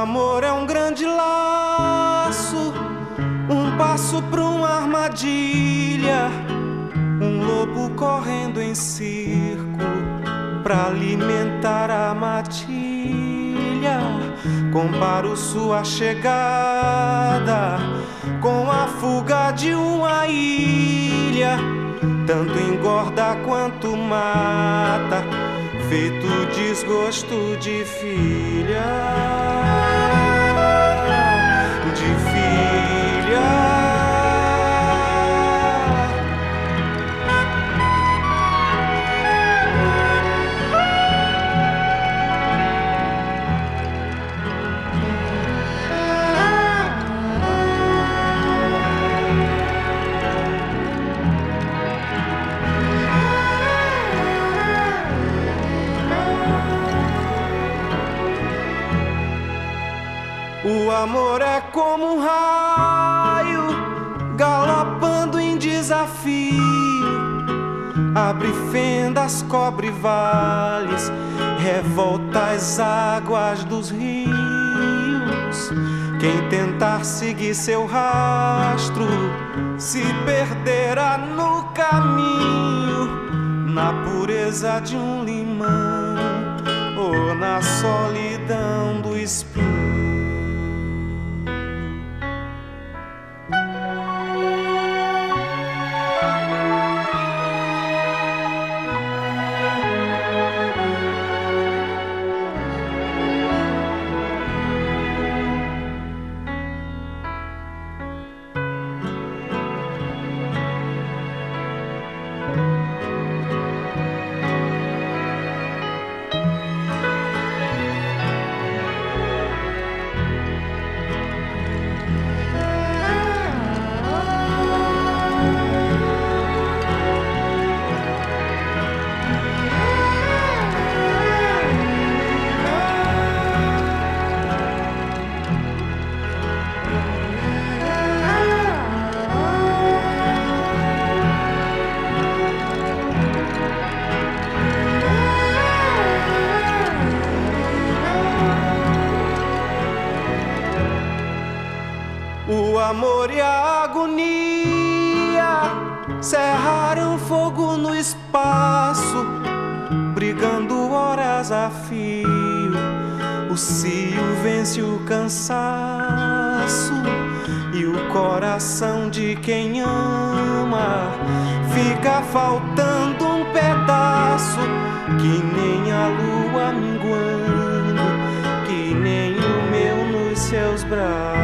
amor é um grande laço, um passo para uma armadilha, um lobo correndo em circo para alimentar a matilha. Comparo sua chegada com a fuga de uma ilha, tanto engorda quanto mata feito desgosto de filha. O amor é como um raio galopando em desafio. Abre fendas, cobre vales, revolta as águas dos rios. Quem tentar seguir seu rastro se perderá no caminho, na pureza de um limão ou na solidão do espinho. Amor e a agonia cerraram fogo no espaço, brigando horas a fio. O cio vence o cansaço e o coração de quem ama fica faltando um pedaço que nem a lua minguando, que nem o meu nos seus braços.